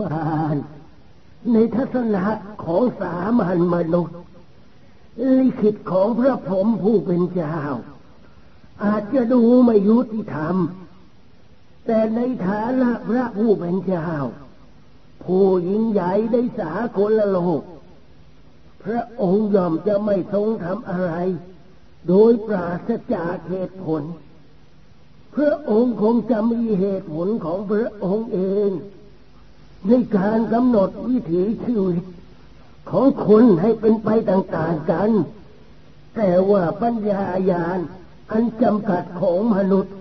บานในทัศนะของสามัญมนุษย์ลิขิตของพระพรหมผู้เป็นเจ้า อาจจะดูไม่ยุติธรรม แต่ในฐานะพระผู้เป็นเจ้า ผู้ยิ่งใหญ่ได้สากลโลก พระองค์ยอมจะไม่ทรงทำอะไร โดยปราศจากเหตุผล พระองค์คงจะมีเหตุผลของพระองค์เอง ในการกำหนดวิถีชีวิตของคนให้เป็นไปต่างๆกัน แต่ว่าปัญญาญาณอันจำกัดของมนุษย์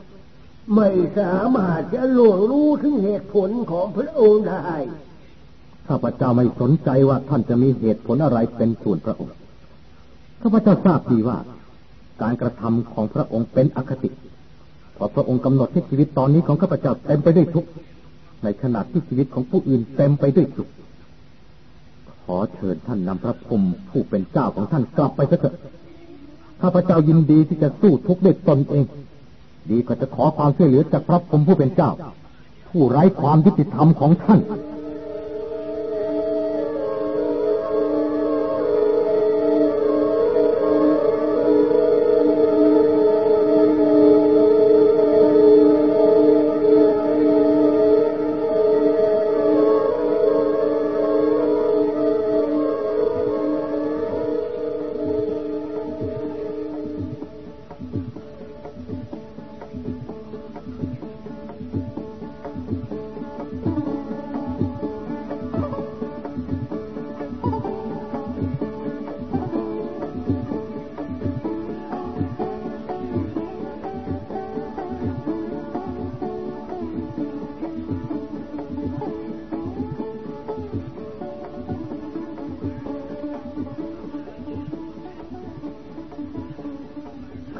ไม่สามารถจะล่วงรู้ถึงเหตุผลของพระองค์ได้ข้าพเจ้าไม่สนใจว่าท่านจะมีเหตุผลอะไรเป็นส่วนพระองค์ข้าพเจ้าทราบดีว่า การกระทำของพระองค์เป็นอคติเพราะพระองค์กำหนดให้ชีวิตตอนนี้ของข้าพเจ้าเต็มไปด้วยทุกข์ ในขณะที่ชีวิตของผู้อื่นเต็มไปด้วยสุข ขอเชิญท่านนำพระพรมผู้เป็นเจ้าของท่านกลับไปเถิดข้าพเจ้ายินดีที่จะสู้ทุกข์ด้วยตนเอง ดีก็จะขอความช่วยเหลือจากพระพรมผู้เป็นเจ้า ผู้ไร้ความยุติธรรมของท่าน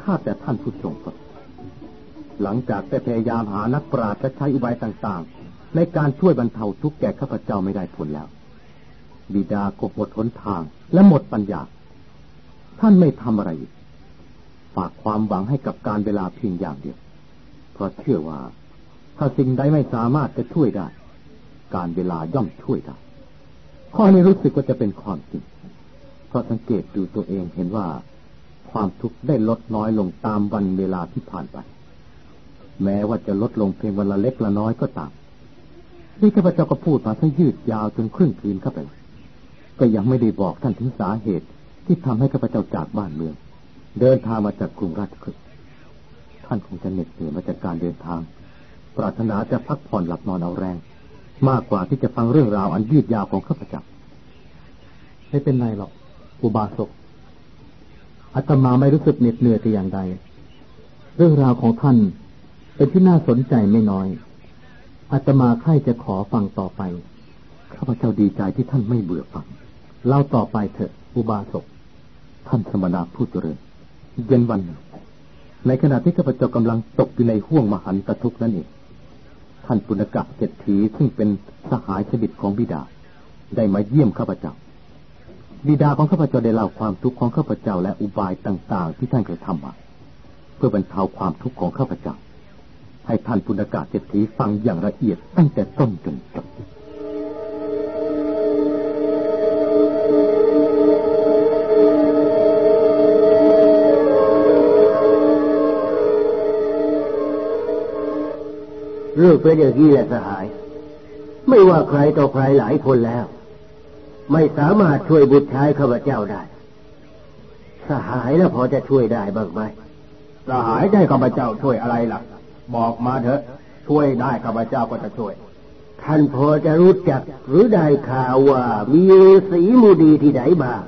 ข้าแต่ท่านผู้ทรงหลังจากได้พยายามหานักปราชญ์และใช้อุบายต่างๆ ในการช่วยบรรเทาทุกข์แก่ข้าพเจ้าไม่ได้ผลแล้ว บิดาก็หมดหนทางและหมดปัญญา ท่านไม่ทำอะไรฝากความหวังให้กับการเวลาเพียงอย่างเดียว เพราะเชื่อว่า ถ้าสิ่งใดไม่สามารถจะช่วยได้ การเวลาย่อมช่วยได้ ข้อนี้รู้สึกว่าจะเป็นความจริง เพราะสังเกตดูตัวเองเห็นว่า ความทุกข์ได้ลดน้อยลงตามวันเวลาที่ผ่านไป แม้ว่าจะลดลงเพียงวันละเล็กละน้อยก็ตามนี่ข้าพเจ้าก็พูดมาทั้งยืดยาวจนครึ่งคืนเข้าไป ก็ยังไม่ได้บอกท่านถึงสาเหตุที่ทำให้ข้าพเจ้าจากบ้านเมือง เดินทางมาจากกรุงราชคฤห์ท่านคงจะเหน็ดเหนื่อยมาจากการเดินทาง ปรารถนาจะพักผ่อนหลับนอนเอาแรง มากกว่าที่จะฟังเรื่องราวอันยืดยาวของข้าพเจ้าไม่เป็นไรหรอกอุบาสก อาตมาไม่รู้สึกเหน็ดเหนื่อยแต่อย่างใด เรื่องราวของท่านเป็นที่น่าสนใจไม่น้อยอาตมาใครจะขอฟังต่อไป ข้าพเจ้าดีใจที่ท่านไม่เบื่อฟัง เล่าต่อไปเถอะ อุบาสก ท่านสมณะผู้เจริญเย็นวันหนึ่งในขณะที่ข้าพเจ้ากำลังตกอยู่ในห่วงมหันตทุกข์นั่นเอง ท่านปุณกะเศรษฐีซึ่งเป็นสหายสนิทของบิดา ได้มาเยี่ยมข้าพเจ้า บิดาของข้าพเจ้าได้เล่าความทุกข์ของข้าพเจ้าและอุบายต่าง ๆ ที่ท่านเคยทำมาเพื่อบรรเทาความทุกข์ของข้าพเจ้า ให้ท่านปุณกาเศรษฐีฟังอย่างละเอียดตั้งแต่ต้นจนจบเรื่องเป็นอย่างนี้แหละสหาย ไม่ว่าใครต่อใครหลายคนแล้ว ไม่สามารถช่วยบุตรชายข้าพเจ้าได้ สหายแล้วพอจะช่วยได้บ้างไหมสหายได้ข้าพเจ้าช่วยอะไรล่ะ บอกมาเถอะ ช่วยได้ข้าพเจ้าก็จะช่วย ท่านพอจะรู้จักหรือได้ข่าวว่ามีสีมูดีที่ไหนบ้าง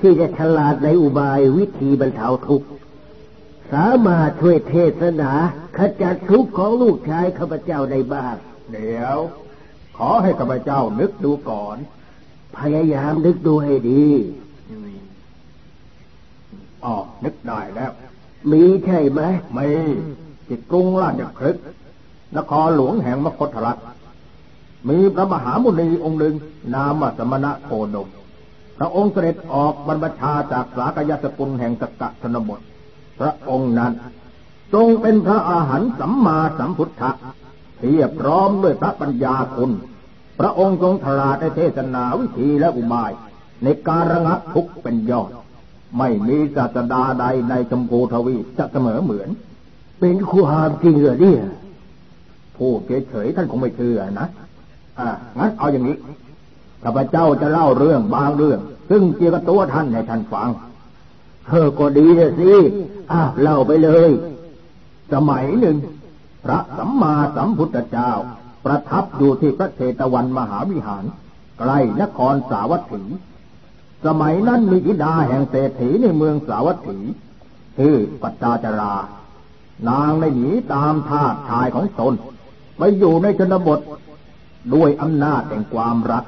ที่จะฉลาดในอุบายวิธีบรรเทาทุกข์สามารถช่วยเทศนาขจัดทุกข์ของลูกชายข้าพเจ้าได้บ้าง เดี๋ยว ขอให้ข้าพเจ้านึกดูก่อน พยายามนึกดูให้ดีอ๋อนึกได้แล้ว มีใช่ไหมไม่จิตกรุงราชครึกนครหลวงแห่งมคธรัฐมีพระมหามุนีองค์หนึ่ง นามสมณะโคดมพระองค์เสด็จออกบรรพชาจากสากยสกุลแห่งสกะชนบท พระองค์นั้น ทรงเป็นพระอาหารสัมมาสัมพุทธะเทียบพร้อมด้วยพระปัญญาคุณ พระองค์ทรงทราได้เทศนาวิธีและอุบาย ในการระงับทุกข์เป็นยอด ไม่มีศาสดาใดในชมพูทวีจะเสมอเหมือน เป็นความจริงเหรอเนี่ยพูดเฉยๆท่านคงไม่เชื่อนะอ่างั้นเอาอย่างนี้ข้าพเจ้าจะเล่าเรื่องบางเรื่อง ซึ่งเกี่ยวกับตัวท่านให้ท่านฟังเธอก็ดีสิอ้าเล่าไปเลย สมัยหนึ่ง พระสัมมาสัมพุทธเจ้า ประทับอยู่ที่พระเชตวันมหาวิหาร ใกล้นครสาวัตถี สมัยนั้นมีธิดาแห่งเศรษฐีในเมืองสาวัตถีชื่อปัตตาจรา นางได้หนีตามทาสชายของตนไปอยู่ในชนบทด้วยอำนาจแห่งความรัก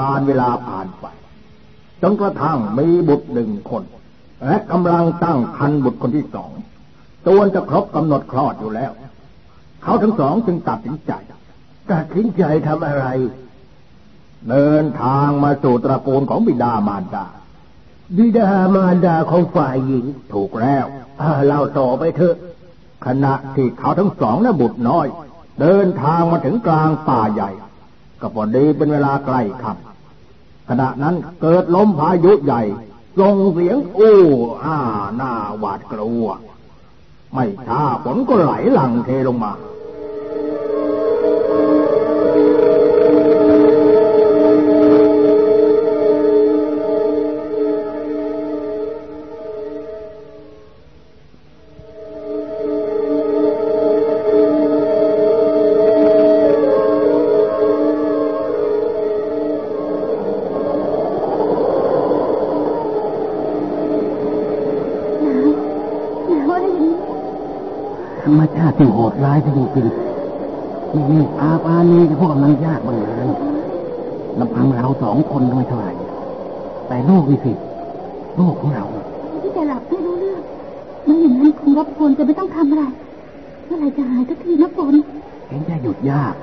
การเวลาผ่านไปจนกระทั่งมีบุตรหนึ่งคน และกำลังตั้งคันบุตรคนที่สองตัวจะครบกำหนดคลอดอยู่แล้ว เขาทั้งสองจึงตัดสินใจตัดสินใจทำอะไร เดินทางมาสู่ตระกูลของบิดามารดา บิดามารดาของฝ่ายหญิงถูกแล้วอ่าเล่าต่อไปเถอะ ขณะที่เขาทั้งสองและบุตรน้อย เดินทางมาถึงกลางป่าใหญ่ ก็พอดีเป็นเวลาใกล้ค่ำขณะนั้นเกิดลมพายุใหญ่ส่งเสียงอู้อ้าหน้าหวาดกลัว ไม่ช้าฝนก็ไห ชาติที่โหดร้ายที่จริงๆนี่นี่อาปานี้จะพวกกำลังยากบางงานลำพังเราสองคนด้วยเท่าไหร่แต่โลกนี่สิโลกของเราที่จะหลับไม่รู้เรื่องไม่อย่างนั้นคงรบกวนจะไม่ต้องทำอะไรเมื่อไหรจะหายสักทีนะฝนเห็นจะหยุดยาก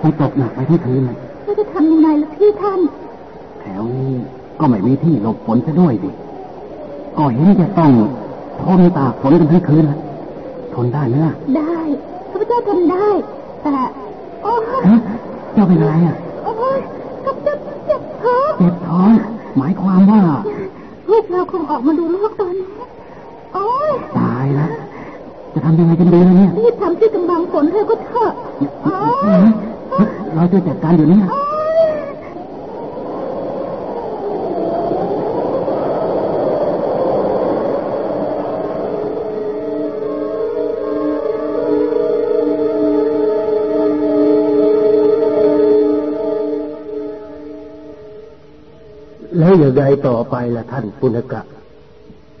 คงตกหนักไปทั้งคืนเลยเราจะทำยังไงล่ะพี่ท่านแถวนี้ก็ไม่มีที่หลบฝนซะด้วยดิก็เห็นจะต้องทนตากฝนกันทั้งคืนละท นได้ไหมล่ะ ได้ข้าพเจ้าทำได้ แต่โอ้ยฮะเจ้าเป็นอะไรอะโอ้ยข้าพเจ้าเจ็บท้องเจ็บท้องหมายความว่าพวกเราคงออกมาดูโลกตอนนี้โอ้ยตายแล้วจะทำยังไงกันดีล่ะเนี่ยรีบทำที่กำบังฝนเธอก็เถอะโอ้ยเราจะจัดการอยู่เนี่ย อ้ยแล้วอย่างไรต่อไปล่ะท่านปุณกะ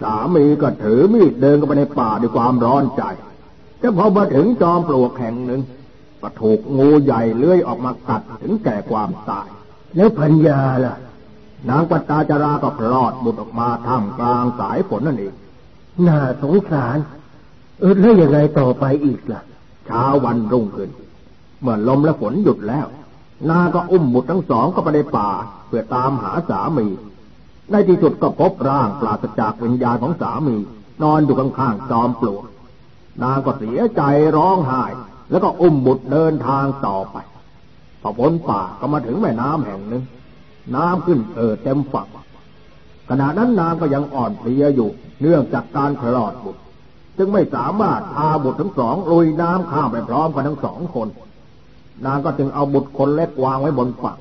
สามีก็ถือมีดเดินเข้าไปในป่าด้วยความร้อนใจ แต่พอมาถึงจอมปลวกแห่งหนึ่งก็ถูกงูใหญ่เลื้อยออกมากัดถึงแก่ความตาย แล้วพัญญาล่ะ นางปัตตาจาราก็คลอดบุตรออกมาท่ามกลางสายฝนนั่นเอง น่าสงสาร เออแล้วยังไงต่อไปอีกล่ะ เช้าวันรุ่งขึ้น เมื่อลมและฝนหยุดแล้ว นางก็อุ้มบุตรทั้งสองเข้าไปในป่า เพื่อตามหาสามี ในที่สุดก็พบร่างปราศจากวิญญาณของสามี นอนอยู่ข้างๆจอมปลวกนางก็เสียใจร้องไห้ แล้วก็อุ้มบุตรเดินทางต่อไปพอพ้นป่าก็มาถึงแม่น้ำแห่งหนึ่ง น้ำขึ้นเอ่อเต็มฝั่งขณะนั้นนางก็ยังอ่อนเพลียอยู่ เนื่องจากการคลอดบุตร จึงไม่สามารถพาบุตรทั้งสองลุยน้ำข้ามไปพร้อมกันทั้งสองคน นางก็จึงเอาบุตรคนเล็กวางไว้บนฝั่ง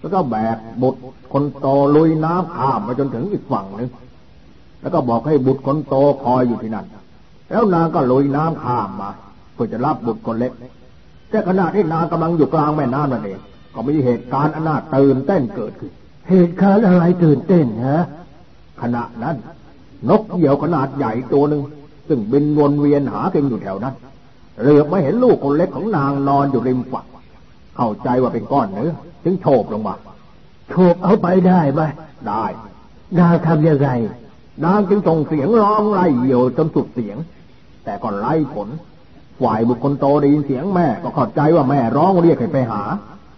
แล้วก็แบกบุตรคนโตลุยน้ำข้ามไปจนถึงอีกฝั่งหนึ่งแล้วก็บอกให้บุตรคนโตคอยอยู่ที่นั่น แล้วนางก็ลุยน้ำข้ามมาเพื่อจะรับบุตรคนเล็ก แต่ขณะที่นางกำลังอยู่กลางแม่น้ำนั่นเองก็มีเหตุการณ์อันน่าตื่นเต้นเกิดขึ้น เหตุการณ์อะไรตื่นเต้นฮะขณะนั้น นกเหยี่ยวขนาดใหญ่ตัวหนึ่งซึ่งบินวนเวียนหากินอยู่แถวนั้นเหลือบมาเห็นลูกคนเล็กของนางนอนอยู่ริมฝั่งเข้าใจว่าเป็นก้อนเนื้อ ถึงโฉบลงมาโฉบเอาไปได้ไหมได้นางทำยังไงนางจึงส่งเสียงร้องไล่เหยี่ยวจนสุดเสียง แต่ก็ไล่ผลฝ่ายบุคคลโตได้ยินเสียงแม่ก็เข้าใจว่าแม่ร้องเรียกให้ไปหา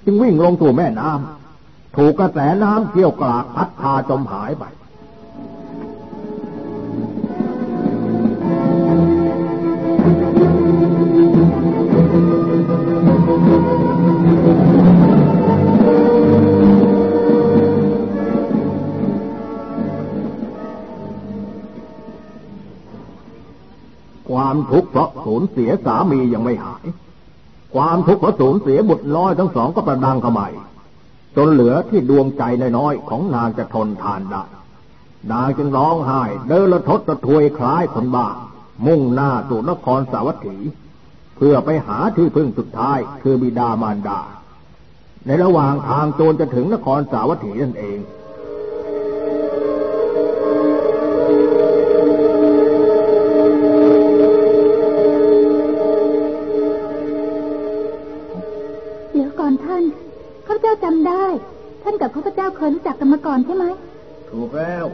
จึงวิ่งลงสู่แม่น้ำถูกกระแสน้ำเกี่ยวกรากพัดพาจมหายไป ความทุกข์เพราะสูญเสียสามียังไม่หาย ความทุกข์เพราะสูญเสียบุตรน้อยทั้งสองก็ประดังเข้ามาจนเหลือที่ดวงใจน้อยๆของนางจะทนทานได้ นางจึงร้องไห้ เดินละทศระทวยคล้ายคนบ้า มุ่งหน้าสู่นครสาวัตถี เพื่อไปหาที่พึ่งสุดท้ายคือบิดามารดา ในระหว่างทางโจรจะถึงนครสาวัตถีนั่นเอง จ้าเคยรู้จักกันมาก่อนใช่ไหม ถูกแล้ว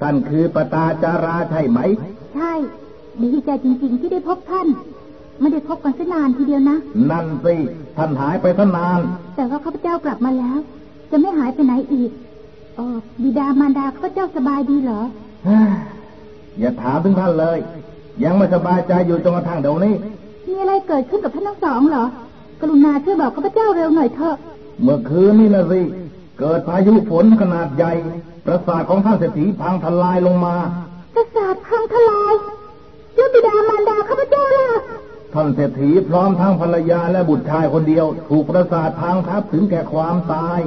ท่านคือปตาจาราใช่ไหม ใช่ ดีใจจริงๆที่ได้พบท่าน ไม่ได้พบกันสันานทีเดียวนะ นั่นสิ ท่านหายไปสันาน แต่ว่าข้าพเจ้ากลับมาแล้ว จะไม่หายไปไหนอีกเออบิดามารดาข้าพเจ้าสบายดีเหรอ อย่าถามถึงท่านเลย ยังไม่สบายใจอยู่จนกระทั่งเดี๋ยวนี้ มีอะไรเกิดขึ้นกับท่านทั้งสองเหรอ กรุณาช่วยบอกข้าพเจ้าเร็วหน่อยเถอะ เมื่อคืนนี่นะสิ เกิดพายุฝนขนาดใหญ่ ประสาทของท่านเศรษฐีพังทลายลงมา ประสาทพังทลายเจ้าบิดามารดาข้าพเจ้าล่ะ ท่านเศรษฐีพร้อมทั้งภรรยาและบุตรชายคนเดียว ถูกประสาทพังทับถึงแก่ความตาย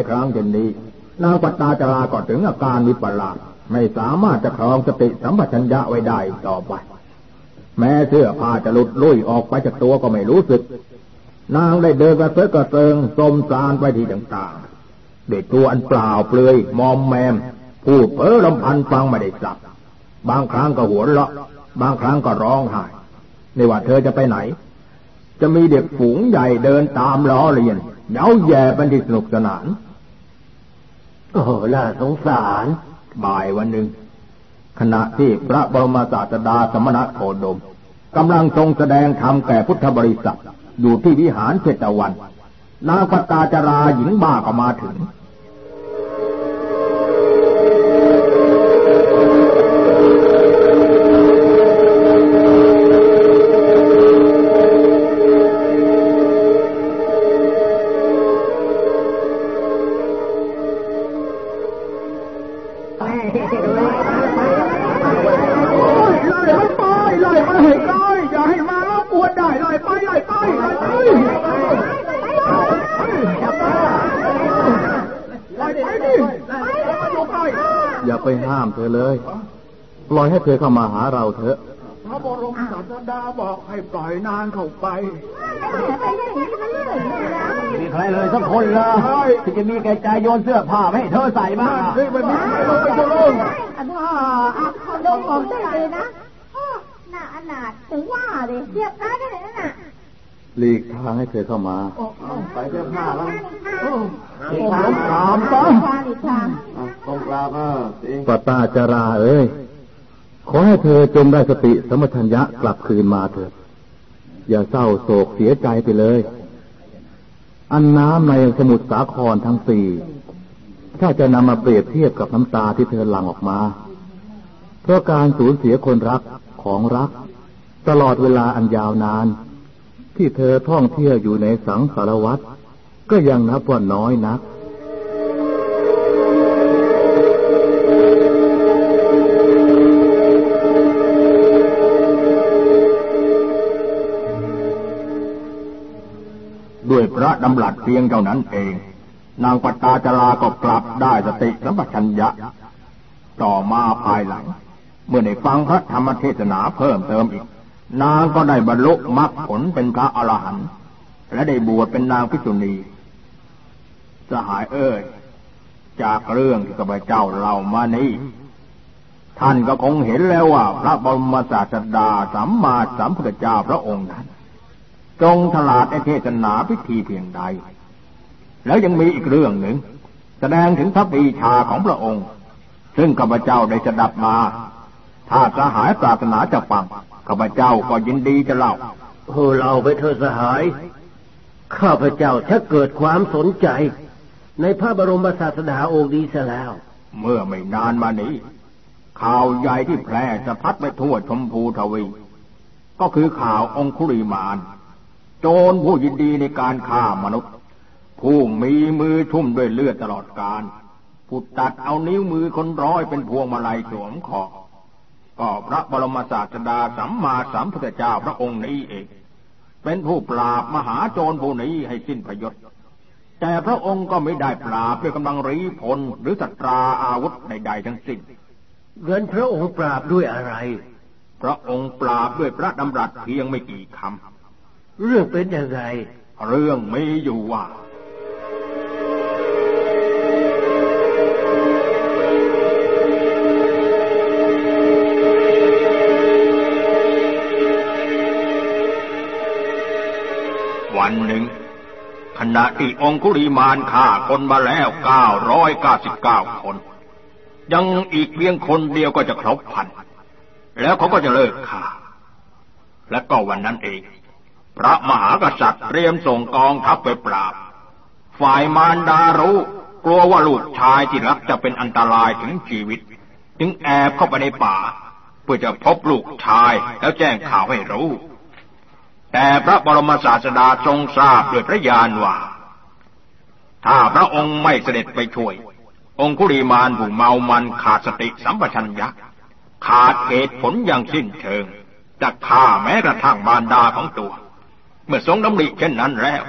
ายครั้งเช่นนี้นางปัตตาจราก็ถึงอาการวิปลาสไม่สามารถจะครองสติสัมปชัญญะไว้ได้ต่อไป แม้เสื้อผ้าจะหลุดลุ่ยออกไปจากตัวก็ไม่รู้สึก นางได้เดินกระเซาะกระเซิงสมสารไปที่ต่างๆเด็กตัวอันเปล่าเปลือยมอมแมมพูดเพ้อลำพันฟังไม่ได้สับบางครั้งก็หัวเราะ บางครั้งก็ร้องไห้ในว่าเธอจะไปไหน จะมีเด็กฝูงใหญ่เดินตามล้อเลียนเย้าแย่บันทิสนุกสนาน โอ้น่าสงสาร บ่ายวันหนึ่ง ขณะที่พระบรมศาสดาสมณะโคดมกำลังทรงแสดงธรรมแก่พุทธบริษัทอยู่ที่วิหารเจตวัน นางปตาจราหญิงบ้าก็มาถึง ปล่อยให้เธอเข้ามาหาเราเถอะพระบรมศาสดาบอกให้ปล่อยนานเข้าไปมีใครเลยสักคนเลยที่จะมีแก่ใจโยนเสื้อผ้าให้เธอใส่มาไม่ไม่ไม่ไม่จะลงอันว่าดงของได้เลยนะหน้าอนาถถึงว่าเลยเทียบกันได้เลยนั่นน่ะหลีกทางให้เธอเข้ามา ไปเสื้อผ้าแล้วอีกทางสามต้อง ตรงกลางปตาจาราเอ้ย ขอให้เธอจงได้สติสมชัญญะกลับคืนมาเถิด อย่าเศร้าโศกเสียใจไปเลย อันน้ำในสมุทรสาครทั้งสี่ ถ้าจะนำมาเปรียบเทียบกับน้ำตาที่เธอหลั่งออกมา เพราะการสูญเสียคนรักของรัก ตลอดเวลาอันยาวนาน ที่เธอท่องเที่ยวอยู่ในสังสารวัตรก็ยังนับว่าน้อยนัก ระดำรัสเพียงเท่านั้นเอง นางปตาจราก็กลับได้สติสัมปชัญญะ ต่อมาภายหลัง เมื่อได้ฟังพระธรรมเทศนาเพิ่มเติมอีก นางก็ได้บรรลุมรรคผลเป็นพระอรหันต์และได้บวชเป็นนางพิจุณีสหายเอ้ยจากเรื่องที่ข้าพเจ้าเล่ามานี้ท่านก็คงเห็นแล้วว่า พระบรมศาสดาสัมมาสัมพุทธเจ้าพระองค์นั้น จงฉลาดในเทศนาพิธีเพียงใด แล้วยังมีอีกเรื่องหนึ่ง แสดงถึงพระปีชาของพระองค์ ซึ่งข้าพเจ้าได้จะดับมา ถ้าสหายปรารถนาจะฟังข้าพเจ้าก็ยินดีจะเล่าโอ้เล่าไปเถอะสหาย ข้าพเจ้าถ้าเกิดความสนใจ ในพระบรมศาสดาองค์ดีเสียแล้ว เมื่อไม่นานมานี้ ข่าวใหญ่ที่แพร่สะพัดไปทั่วชมพูทวี ก็คือข่าวองคุริมาน โจรผู้ยินดีในการฆ่ามนุษย์ ผู้มีมือชุ่มด้วยเลือดตลอดกาลผู้ตัดเอานิ้วมือคนร้อยเป็นพวงมาลัยสวมคอก็พระบรมศาสดาสัมมาสัมพุทธเจ้าพระองค์นี้เอง เป็นผู้ปราบมหาโจรผู้นี้ให้สิ้นพยศแต่พระองค์ก็ไม่ได้ปราบด้วยกำลังรีพลหรือสัตราอาวุธใดๆทั้งสิ้นเงินพระองค์ปราบด้วยอะไร พระองค์ปราบด้วยพระดำรัสเพียงไม่กี่คำ เรื่องเป็นอยังไงเรื่องไมีอยู่ว่าวันหนึ่งขณะที่องคุริมานฆ่าคนมาแล้วเก้าร้อยเก้าสิบเก้าคน ยังอีกเพียงคนเดียวก็จะครบพัน แล้วเขาก็จะเลิกฆ่า และก็วันนั้นเอง พระมหากษัตริย์เตรียมส่งกองทัพไปปราบ ฝ่ายมารดารู้กลัวว่าลูกชายที่รักจะเป็นอันตรายถึงชีวิต จึงแอบเข้าไปในป่า เพื่อจะพบลูกชายแล้วแจ้งข่าวให้รู้ แต่พระบรมศาสดาทรงทราบด้วยพระญาณว่า ถ้าพระองค์ไม่เสด็จไปช่วย องคุริมานผู้เมามันขาดสติสัมปชัญญะขาดเหตุผลอย่างสิ้นเชิงจะฆ่าแม้กระทั่งบารดาของตัว เมื่อทรงดำริเช่นนั้นแล้ว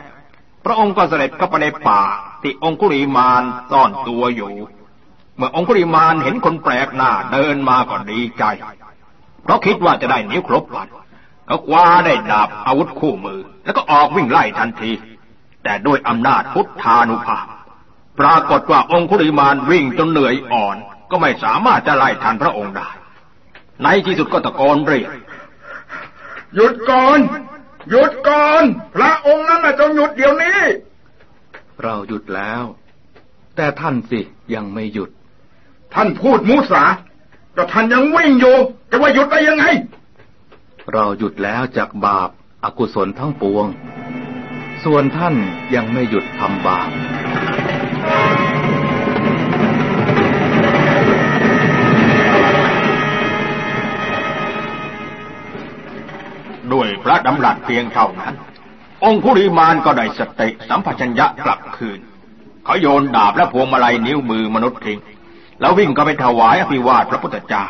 พระองค์ก็เสด็จเข้าไปในป่าที่องคุริมานซ่อนตัวอยู่ เมื่อองคุริมานเห็นคนแปลกหน้าเดินมาก็ดีใจ เพราะคิดว่าจะได้นิ้วครบวันเขาคว้าได้ดาบอาวุธคู่มือ แล้วก็ออกวิ่งไล่ทันที แต่ด้วยอำนาจพุทธานุภาพ ปรากฏว่าองคุริมานวิ่งจนเหนื่อยอ่อน ก็ไม่สามารถจะไล่ทันพระองค์ได้ ในที่สุดก็ตะโกนเรียกหยุดก่อน หยุดก่อน พระองค์นั้นจงหยุดเดี๋ยวนี้ เราหยุดแล้ว แต่ท่านสิยังไม่หยุด ท่านพูดมุสาก็ท่านยังวิ่งอยู่จะว่าหยุดได้ยังไง เราหยุดแล้วจากบาปอากุศลทั้งปวง ส่วนท่านยังไม่หยุดทำบาป ด้วยพระดำรัสเพียงเท่านั้น องคุริมานก็ได้สติสัมปชัญญะกลับคืน เขาโยนดาบและพวงมาลัยนิ้วมือมนุษย์ทิ้ง แล้ววิ่งก็ไปถวายอภิวาทพระพุทธเจ้า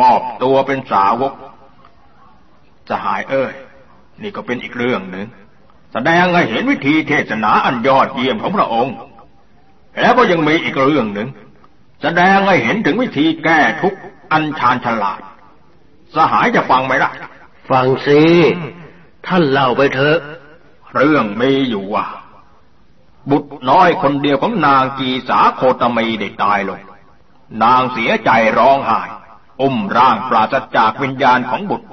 มอบตัวเป็นสาวกสหายเอ้ย นี่ก็เป็นอีกเรื่องหนึ่งแสดงให้เห็นวิธีเทศนาอันยอดเยี่ยมของพระองค์ แล้วก็ยังมีอีกเรื่องหนึ่งแสดงให้เห็นถึงวิธีแก้ทุกอันชาญฉลาด สหายจะฟังไหมล่ะ ฟังสิท่านเล่าไปเถอะ เรื่องมีอยู่ว่า บุตรน้อยคนเดียวของนางกีสาโคตมีได้ตายลง นางเสียใจร้องไห้อุ้มร่างปราศจากวิญญาณของบุตร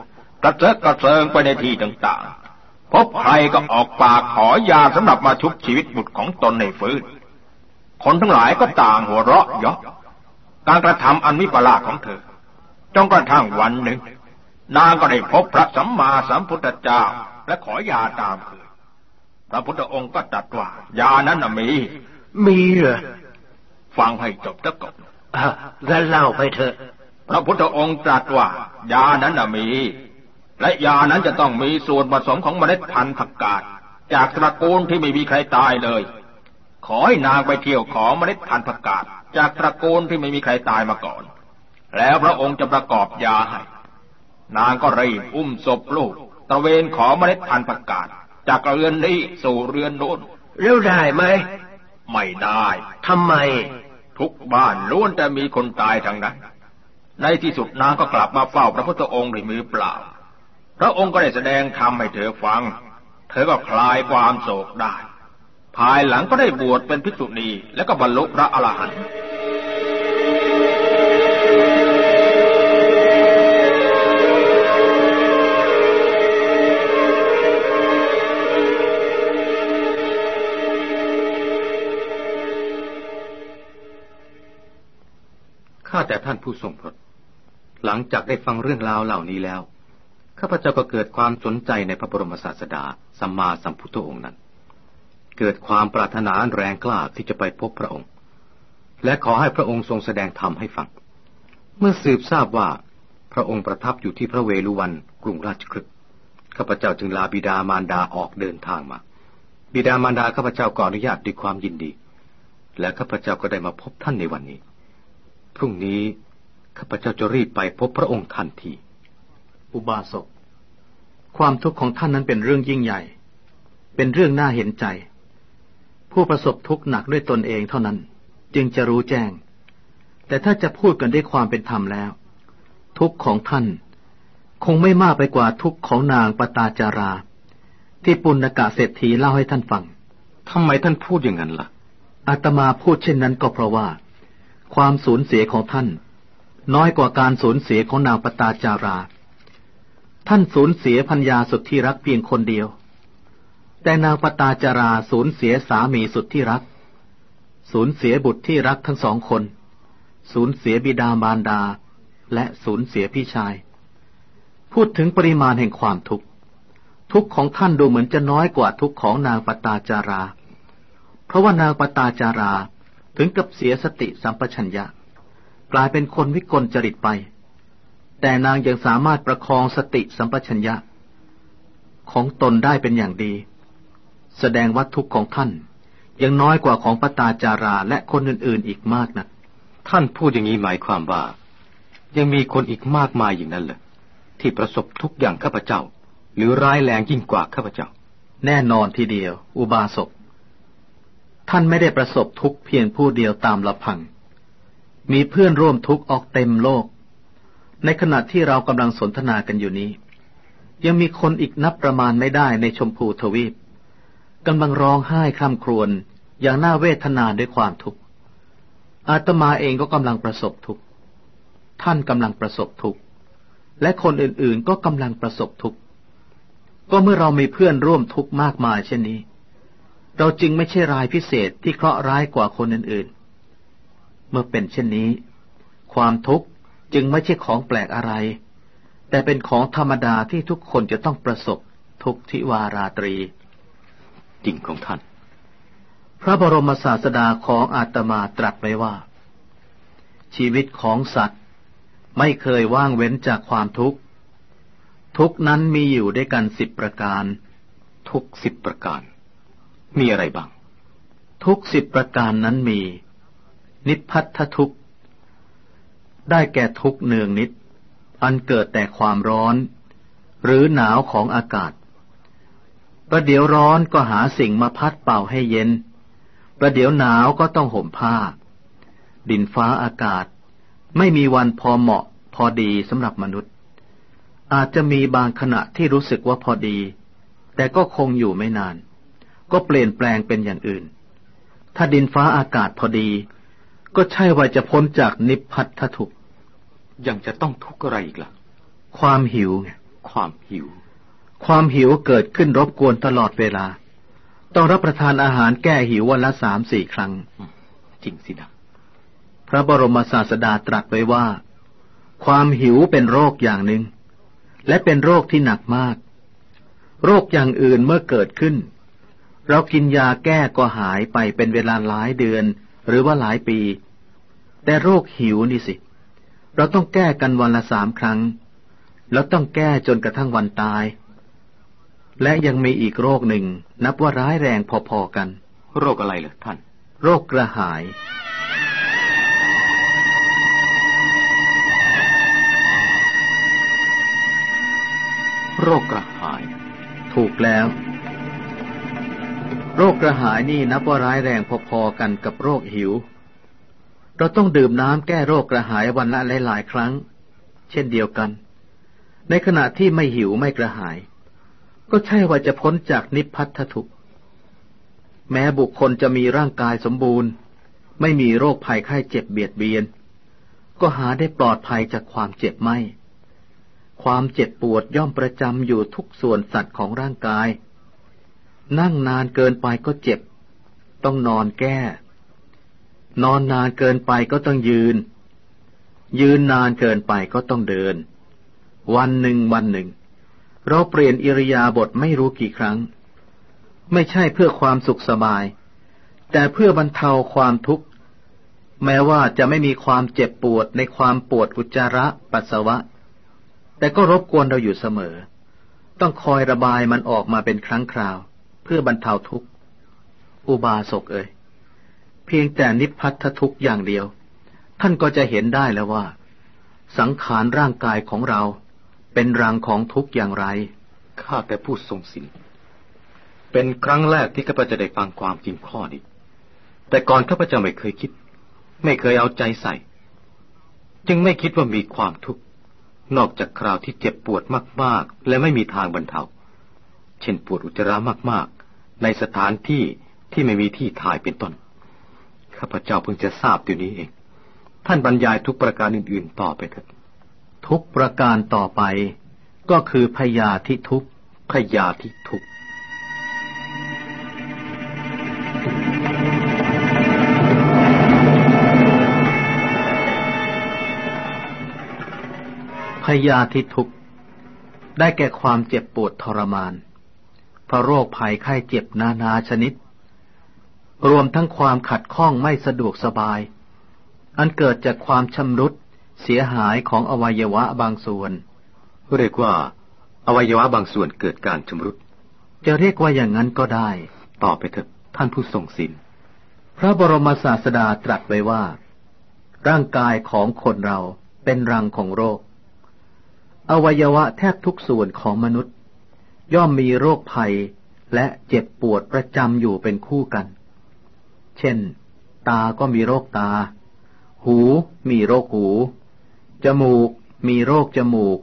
กระเจิกกระเซิงไปในที่ต่างๆ พบใครก็ออกปากขอยาสำหรับมาชุบชีวิตบุตรของตนในฟื้น คนทั้งหลายก็ต่างหัวเราะยาะการกระทำอันวิปลาสของเธอจนกระทั่งวันหนึ่ง นางก็ได้พบพระสัมมาสัมพุทธเจ้าและขอยาตามคือพระพุทธองค์ก็ตรัสว่ายานั้นมี มีเหรอฟังให้จบซะก่อนแล้วเล่าไปเถอะ พระพุทธองค์ตรัสว่ายานั้นมี และยานั้นจะต้องมีส่วนผสมของเมล็ดพันธุ์ผักกาดจากตระกูลที่ไม่มีใครตายเลย ขอให้นางไปเที่ยวขอเมล็ดพันธุ์ผักกาดจากตระกูลที่ไม่มีใครตายมาก่อน แล้วพระองค์จะประกอบยาให้ นางก็รีบอุ้มศพลูกตะเวนขอเมล็ดพันธุ์ผักกาดจากเรือนนี้สู่เรือนโน้นเร็วได้ไหม ไม่ได้ทำไม ทุกบ้านล้วนแต่มีคนตายทั้งนั้น ในที่สุดนางก็กลับมาเฝ้าพระพุทธองค์ด้วยมือเปล่า พระองค์ก็ได้แสดงธรรมให้เธอฟัง เธอก็คลายความโศกได้ ภายหลังก็ได้บวชเป็นภิกษุณีและก็บรรลุพระอรหันต์ ข้าแต่ท่านผู้ทรงพระหลังจากได้ฟังเรื่องราวเหล่านี้แล้ว ข้าพเจ้าก็เกิดความสนใจในพระบรมศาสดาสัมมาสัมพุทธองค์นั้น เกิดความปรารถนาแรงกล้าที่จะไปพบพระองค์ และขอให้พระองค์ทรงแสดงธรรมให้ฟัง เมื่อสืบทราบว่าพระองค์ประทับอยู่ที่พระเวฬุวันกรุงราชคฤห์ข้าพเจ้าจึงลาบิดามารดาออกเดินทางมา บิดามารดาข้าพเจ้าก็อนุญาตด้วยความยินดี และข้าพเจ้าก็ได้มาพบท่านในวันนี้ พรุ่งนี้ข้าพเจ้าจะรีบไปพบพระองค์ทันที อุบาสก ความทุกข์ของท่านนั้นเป็นเรื่องยิ่งใหญ่ เป็นเรื่องน่าเห็นใจ ผู้ประสบทุกข์หนักด้วยตนเองเท่านั้น จึงจะรู้แจ้ง แต่ถ้าจะพูดกันด้วยความเป็นธรรมแล้ว ทุกข์ของท่าน คงไม่มากไปกว่าทุกข์ของนางปตาจารา ที่ปุณกะเศรษฐีเล่าให้ท่านฟังทำไมท่านพูดอย่างนั้นล่ะอาตมาพูดเช่นนั้นก็เพราะว่า ความสูญเสียของท่าน น้อยกว่าการสูญเสียของนางปตาจารา ท่านสูญเสียพัญญาสุดที่รักเพียงคนเดียว แต่นางปตาจาราสูญเสียสามีสุดที่รัก สูญเสียบุตรที่รักทั้งสองคน สูญเสียบิดามารดา และสูญเสียพี่ชาย พูดถึงปริมาณแห่งความทุกข์ ทุกข์ของท่านดูเหมือนจะน้อยกว่าทุกข์ของนางปตาจารา เพราะว่านางปตาจารา ถึงกับเสียสติสัมปชัญญะ กลายเป็นคนวิกลจริตไป แต่นางยังสามารถประคองสติสัมปชัญญะ ของตนได้เป็นอย่างดี แสดงว่าทุกข์ของท่าน ยังน้อยกว่าของปตาจาราและคนอื่นๆอีกมากนะท่านพูดอย่างนี้หมายความว่า ยังมีคนอีกมากมายอย่างนั้นเลยที่ประสบทุกอย่างข้าพเจ้า หรือร้ายแรงยิ่งกว่าข้าพเจ้า แน่นอนทีเดียว อุบาสก ท่านไม่ได้ประสบทุกเพียงผู้เดียวตามลำพัง มีเพื่อนร่วมทุกข์ออกเต็มโลก ในขณะที่เรากำลังสนทนากันอยู่นี้ ยังมีคนอีกนับประมาณไม่ได้ในชมพูทวีปกำลังร้องไห้คร่ำครวญอย่างน่าเวทนาด้วยความทุกข์ อาตมาเองก็กำลังประสบทุกข์ ท่านกำลังประสบทุกข์ และคนอื่นๆก็กำลังประสบทุกข์ ก็เมื่อเรามีเพื่อนร่วมทุกข์มากมายเช่นนี้ เราจึงไม่ใช่รายพิเศษที่เคราะห์ร้ายกว่าคนอื่นๆ เมื่อเป็นเช่นนี้ ความทุกข์จึงไม่ใช่ของแปลกอะไร แต่เป็นของธรรมดาที่ทุกคนจะต้องประสบทุกทิวาราตรี จริงของท่าน พระบรมศาสดาของอาตมาตรัสไว้ว่า ชีวิตของสัตว์ ไม่เคยว่างเว้นจากความทุกข์ ทุกนั้นมีอยู่ด้วยกันสิบประการ ทุกสิบประการ มีอะไรบ้าง ทุกสิบประการนั้นมี นิพพัทธทุกข์ ได้แก่ทุกเนืองนิด อันเกิดแต่ความร้อน หรือหนาวของอากาศ ประเดี๋ยวร้อนก็หาสิ่งมาพัดเป่าให้เย็น ประเดี๋ยวหนาวก็ต้องห่มผ้า ดินฟ้าอากาศ ไม่มีวันพอเหมาะพอดีสำหรับมนุษย์ อาจจะมีบางขณะที่รู้สึกว่าพอดี แต่ก็คงอยู่ไม่นาน ก็เปลี่ยนแปลงเป็นอย่างอื่น ถ้าดินฟ้าอากาศพอดี ก็ใช่ว่าจะพ้นจากนิพพัทธทุกยังจะต้องทุกข์อะไรอีกล่ะ ความหิวไงความหิว ความหิวเกิดขึ้นรบกวนตลอดเวลา ต้องรับประทานอาหารแก้หิววันละสามสี่ครั้ง จริงสินะ พระบรมศาสดาตรัสไว้ว่า ความหิวเป็นโรคอย่างหนึ่งและเป็นโรคที่หนักมาก โรคอย่างอื่นเมื่อเกิดขึ้น เรากินยาแก้ก็หายไปเป็นเวลาหลายเดือน หรือว่าหลายปี แต่โรคหิวนี่สิ เราต้องแก้กันวันละสามครั้ง แล้วต้องแก้จนกระทั่งวันตาย และยังมีอีกโรคหนึ่ง นับว่าร้ายแรงพอๆกัน โรคอะไรเหรอท่าน โรคกระหายโรคกระหาย ถูกแล้ว โรคกระหายนี่นับว่าร้ายแรงพอๆกันกับโรคหิว เราต้องดื่มน้ำแก้โรคกระหายวันละหลายๆครั้ง เช่นเดียวกัน ในขณะที่ไม่หิวไม่กระหาย ก็ใช่ว่าจะพ้นจากนิพพัทธทุกแม้บุคคลจะมีร่างกายสมบูรณ์ ไม่มีโรคภัยไข้เจ็บเบียดเบียน ก็หาได้ปลอดภัยจากความเจ็บไม่ ความเจ็บปวดย่อมประจำอยู่ทุกส่วนสัตว์ของร่างกาย นั่งนานเกินไปก็เจ็บ ต้องนอนแก้ นอนนานเกินไปก็ต้องยืน ยืนนานเกินไปก็ต้องเดิน วันหนึ่งวันหนึ่ง เราเปลี่ยนอิริยาบถไม่รู้กี่ครั้ง ไม่ใช่เพื่อความสุขสบาย แต่เพื่อบรรเทาความทุกข์ แม้ว่าจะไม่มีความเจ็บปวดในความปวดอุจจาระปัสสาวะ แต่ก็รบกวนเราอยู่เสมอ ต้องคอยระบายมันออกมาเป็นครั้งคราว เพื่อบรรเทาทุกข์ อุบาสกเอ่ยเพียงแต่นิพพัททุกอย่างเดียว ท่านก็จะเห็นได้แล้วว่า สังขารร่างกายของเราเป็นรังของทุกอย่างไร ข้าแต่ผู้ทรงศีลเป็นครั้งแรกที่ข้าพเจ้าได้ฟังความจริงข้อนี้ แต่ก่อนข้าพเจ้าไม่เคยคิด ไม่เคยเอาใจใส่ จึงไม่คิดว่ามีความทุกข์ นอกจากคราวที่เจ็บปวดมาก ๆ และไม่มีทางบรรเทา เช่นปวดอุจจาระมากๆ ในสถานที่ที่ไม่มีที่ถ่ายเป็นต้น ข้าพเจ้าเพิ่งจะทราบอยู่นี้เอง ท่านบรรยายทุกประการอื่น ๆ ต่อไปเถิด ทุกประการต่อไป ก็คือพยาธิทุกพยาธิทุกพยาธิทุกได้แก่ความเจ็บปวดทรมาน โรคภัยไข้เจ็บนานาชนิด รวมทั้งความขัดข้องไม่สะดวกสบาย อันเกิดจากความชำรุดเสียหายของอวัยวะบางส่วน เรียกว่า อวัยวะบางส่วนเกิดการชำรุด จะเรียกว่าอย่างนั้นก็ได้ ต่อไปเถิดท่านผู้ทรงศีลพระบรมศาสดาตรัสไว้ว่า ร่างกายของคนเราเป็นรังของโรค อวัยวะแทบทุกส่วนของมนุษย์ ย่อมมีโรคภัยและเจ็บปวดประจำอยู่เป็นคู่กัน เช่น ตาก็มีโรคตา หูมีโรคหู จมูก มีโรคจมูก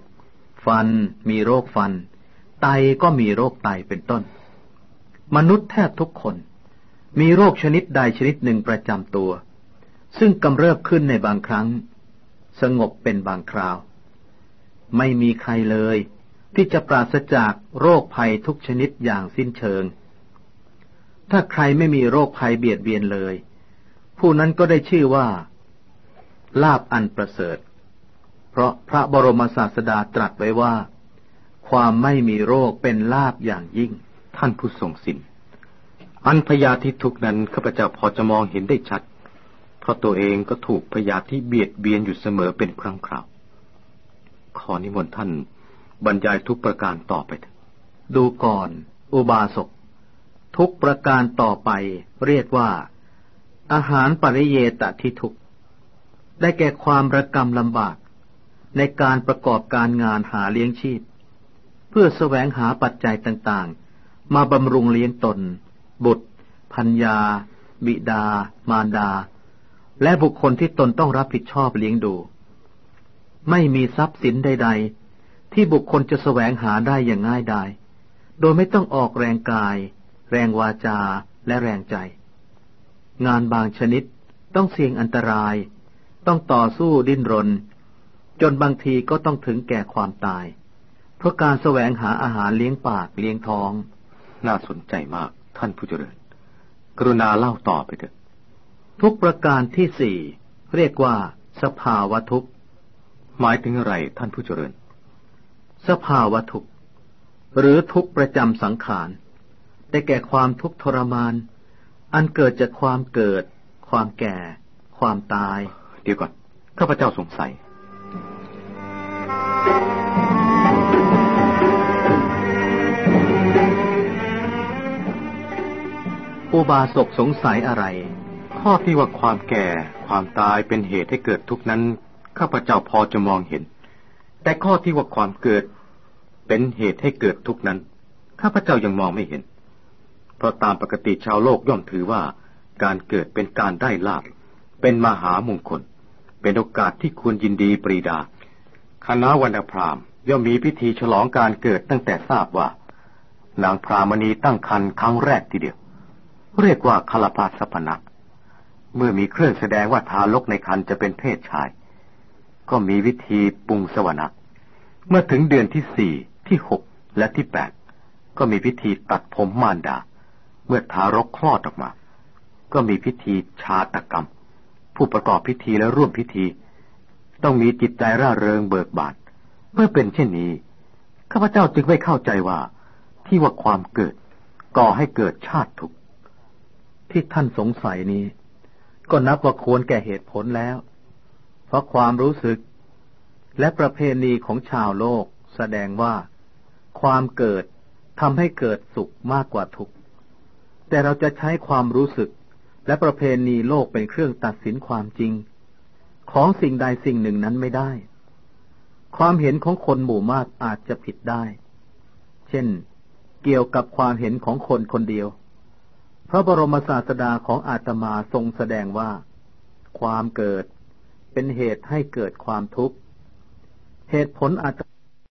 ฟัน มีโรคฟัน ไตก็มีโรคไตเป็นต้น มนุษย์แทบทุกคน มีโรคชนิดใดชนิดหนึ่งประจำตัว ซึ่งกำเริบขึ้นในบางครั้ง สงบเป็นบางคราว ไม่มีใครเลย ที่จะปราศจากโรคภัยทุกชนิดอย่างสิ้นเชิง ถ้าใครไม่มีโรคภัยเบียดเบียนเลย ผู้นั้นก็ได้ชื่อว่า ลาบอันประเสริฐ เพราะพระบรมศาสดาตรัสไว้ว่า ความไม่มีโรคเป็นลาบอย่างยิ่ง ท่านผู้ทรงศีลอันพยาธิทุกนั้นข้าพเจ้าพอจะมองเห็นได้ชัด เพราะตัวเองก็ถูกพยาธิเบียดเบียนอยู่เสมอเป็นครั้งคราว ขอนิมนต์ท่าน บรรยายทุกประการต่อไปดูก่อน อุบาสก ทุกประการต่อไปเรียกว่า อาหารปริเยตทิทุกได้แก่ความระกรรมลำบาก ในการประกอบการงานหาเลี้ยงชีพ เพื่อแสวงหาปัจจัยต่างๆ มาบำรุงเลี้ยงตน บุตรพัญญา บิดา มารดา และบุคคลที่ตนต้องรับผิดชอบเลี้ยงดู ไม่มีทรัพย์สินใด ๆ ที่บุคคลจะแสวงหาได้อย่างง่ายดาย โดยไม่ต้องออกแรงกาย แรงวาจาและแรงใจ งานบางชนิดต้องเสี่ยงอันตราย ต้องต่อสู้ดิ้นรน จนบางทีก็ต้องถึงแก่ความตาย เพราะการแสวงหาอาหารเลี้ยงปากเลี้ยงท้อง น่าสนใจมากท่านผู้เจริญ กรุณาเล่าต่อไปเถิดทุกประการที่สี่เรียกว่า สภาวะทุกข์ หมายถึงอะไรท่านผู้เจริญ สภาวะทุกข์ หรือทุกข์ประจำสังขาร ได้แก่ความทุกข์ทรมาน อันเกิดจากความเกิด ความแก่ ความตาย เดี๋ยวก่อน ข้าพเจ้าสงสัย อุบาสกสงสัยอะไร ข้อที่ว่าความแก่ ความตายเป็นเหตุให้เกิดทุกข์นั้น ข้าพเจ้าพอจะมองเห็น แต่ข้อที่ว่าความเกิด เป็นเหตุให้เกิดทุกนั้น ข้าพเจ้ายังมองไม่เห็น เพราะตามปกติชาวโลกย่อมถือว่า การเกิดเป็นการได้ลาภเป็นมหามงคล เป็นโอกาสที่ควรยินดีปรีดา คณะวันพราหมณ์ย่อมมีพิธีฉลองการเกิดตั้งแต่ทราบว่า นางพรามณีตั้งครรภ์ครั้งแรกทีเดียว เรียกว่าคลาภาสพนะเมื่อมีเครื่องแสดงว่าทารกในครรภ์จะเป็นเพศชาย ก็มีวิธีปรุงสวนะเมื่อถึงเดือนที่สี่ที่หกและที่แปดก็มีพิธีตัดผมมารดา เมื่อทารกคลอดออกมา ก็มีพิธีชาตกรรม ผู้ประกอบพิธีและร่วมพิธี ต้องมีจิตใจร่าเริงเบิกบานเมื่อเป็นเช่นนี้ข้าพเจ้าจึงไม่เข้าใจว่าที่ว่าความเกิดก่อให้เกิดชาติทุกข์ที่ท่านสงสัยนี้ ก็นับว่าควรแก่เหตุผลแล้ว เพราะความรู้สึก และประเพณีของชาวโลกแสดงว่า ความเกิดทำให้เกิดสุขมากกว่าทุกข์ แต่เราจะใช้ความรู้สึกและประเพณีโลกเป็นเครื่องตัดสินความจริง ของสิ่งใดสิ่งหนึ่งนั้นไม่ได้ ความเห็นของคนหมู่มากอาจจะผิดได้ เช่น เกี่ยวกับความเห็นของคนคนเดียว พระบรมศาสดาของอาตมาทรงแสดงว่า ความเกิด เป็นเหตุให้เกิดความทุกข์ เหตุผลอาจจะ